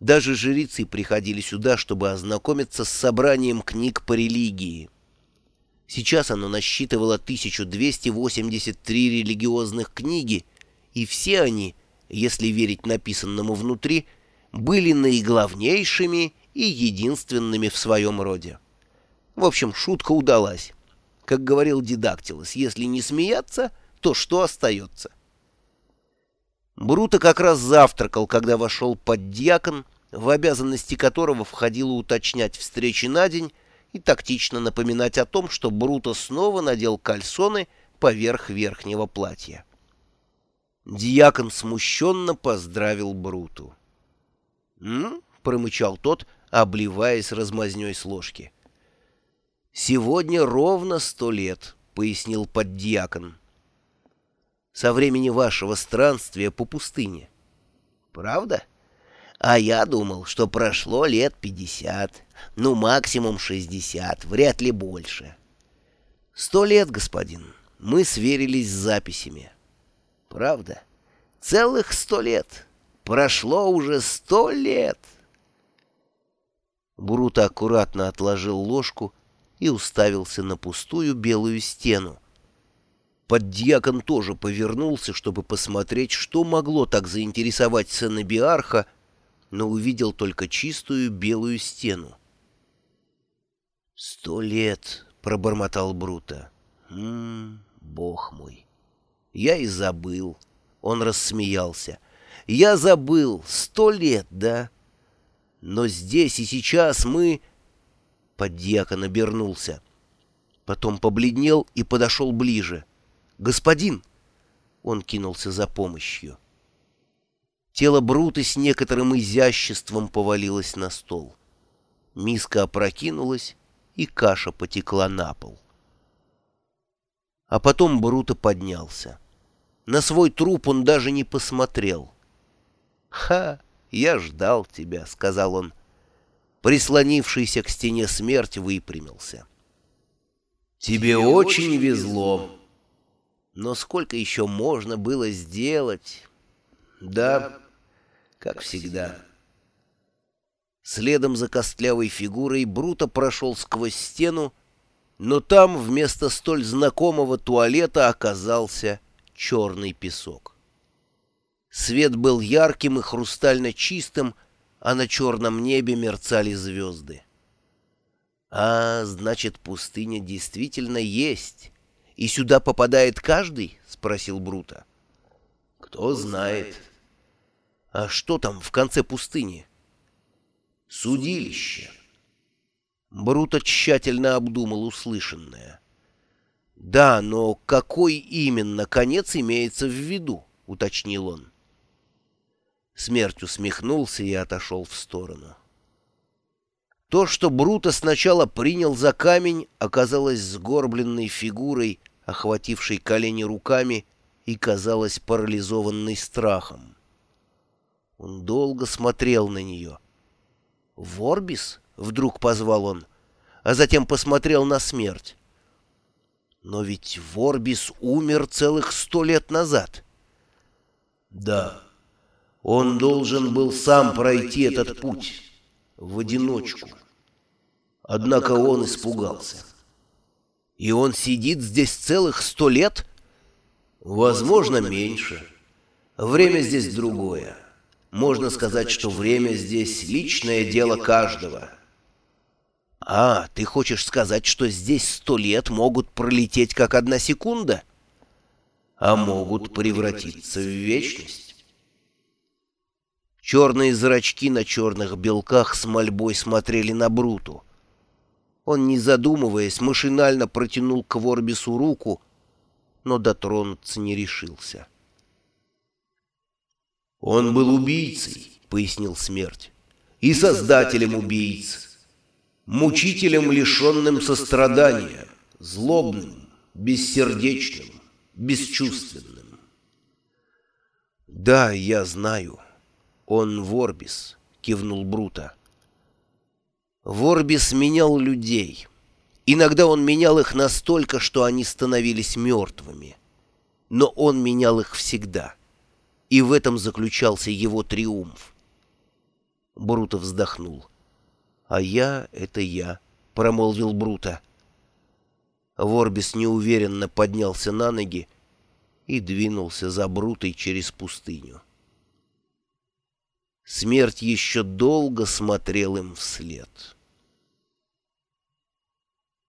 Даже жрецы приходили сюда, чтобы ознакомиться с собранием книг по религии. Сейчас оно насчитывало 1283 религиозных книги, и все они, если верить написанному внутри, были наиглавнейшими и единственными в своем роде. В общем, шутка удалась. Как говорил Дидактилос, если не смеяться, то что остается? Бруто как раз завтракал, когда вошел поддьякон, в обязанности которого входило уточнять встречи на день и тактично напоминать о том, что Бруто снова надел кальсоны поверх верхнего платья. Дьякон смущенно поздравил Бруту. «М?», промычал тот, обливаясь размазней с ложки. «Сегодня ровно сто лет», — пояснил поддьякон со времени вашего странствия по пустыне. Правда? А я думал, что прошло лет пятьдесят, ну максимум шестьдесят, вряд ли больше. Сто лет, господин, мы сверились с записями. Правда? Целых сто лет. Прошло уже сто лет. Бурута аккуратно отложил ложку и уставился на пустую белую стену, Поддьякон тоже повернулся, чтобы посмотреть, что могло так заинтересовать сына Биарха, но увидел только чистую белую стену. «Сто лет!» — пробормотал Брута. «М бог мой! Я и забыл!» — он рассмеялся. «Я забыл! Сто лет, да? Но здесь и сейчас мы...» Поддьякон обернулся. Потом побледнел и подошел ближе. «Господин!» Он кинулся за помощью. Тело Бруты с некоторым изяществом повалилось на стол. Миска опрокинулась, и каша потекла на пол. А потом Бруто поднялся. На свой труп он даже не посмотрел. «Ха! Я ждал тебя», — сказал он. Прислонившийся к стене смерть выпрямился. «Тебе очень везло», но сколько еще можно было сделать? Да, как всегда. Следом за костлявой фигурой Бруто прошел сквозь стену, но там вместо столь знакомого туалета оказался черный песок. Свет был ярким и хрустально чистым, а на черном небе мерцали звезды. А, значит, пустыня действительно есть и сюда попадает каждый?» — спросил Брута. «Кто знает». «А что там в конце пустыни?» «Судилище». Бруто тщательно обдумал услышанное. «Да, но какой именно конец имеется в виду?» — уточнил он. Смерть усмехнулся и отошел в сторону. То, что Бруто сначала принял за камень, оказалось сгорбленной фигурой, охватившей колени руками и казалось парализованной страхом. Он долго смотрел на нее. «Ворбис?» — вдруг позвал он, а затем посмотрел на смерть. «Но ведь Ворбис умер целых сто лет назад». «Да, он должен был сам пройти этот путь» в одиночку. Однако он испугался. И он сидит здесь целых сто лет? Возможно, меньше. Время здесь другое. Можно сказать, что время здесь личное дело каждого. А, ты хочешь сказать, что здесь сто лет могут пролететь как одна секунда? А могут превратиться в вечность. Черные зрачки на черных белках с мольбой смотрели на Бруту. Он, не задумываясь, машинально протянул к Ворбису руку, но дотронуться не решился. «Он был убийцей», — пояснил смерть, — «и создателем убийц, мучителем, лишенным сострадания, злобным, бессердечным, бесчувственным». «Да, я знаю». «Он Ворбис», — кивнул Брута. Ворбис менял людей. Иногда он менял их настолько, что они становились мертвыми. Но он менял их всегда. И в этом заключался его триумф. Бруто вздохнул. «А я — это я», — промолвил Бруто. Ворбис неуверенно поднялся на ноги и двинулся за Брутой через пустыню. Смерть еще долго смотрел им вслед.